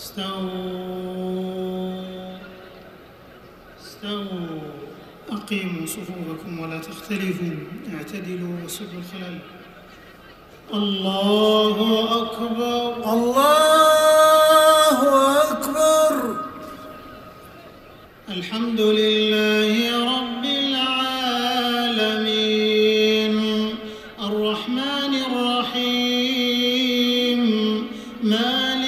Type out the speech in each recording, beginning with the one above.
استووا. استووا. أقيموا صفوفكم ولا تختلفوا. اعتدلوا وسدوا الخلل. الله أكبر. الله أكبر. الحمد لله رب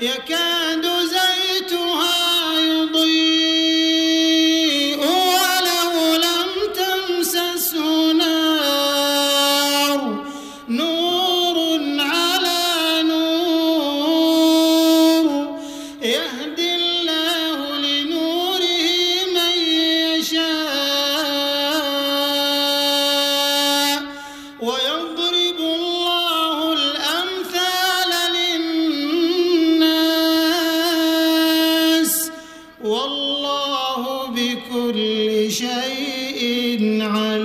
يكاد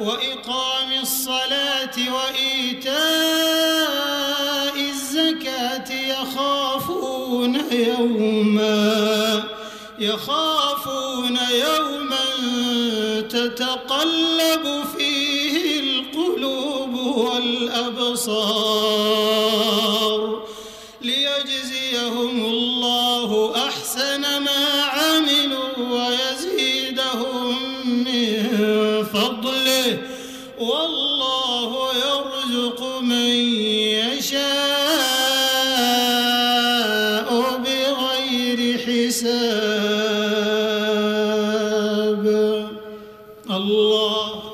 وإقام الصلاة وإيتاء الزكاة يخافون يوما يخافون يوما تتقلب فيه القلوب والأبصار ليجزيهم الله أحسن ما والله يرزق من يشاء بغير أكبر الله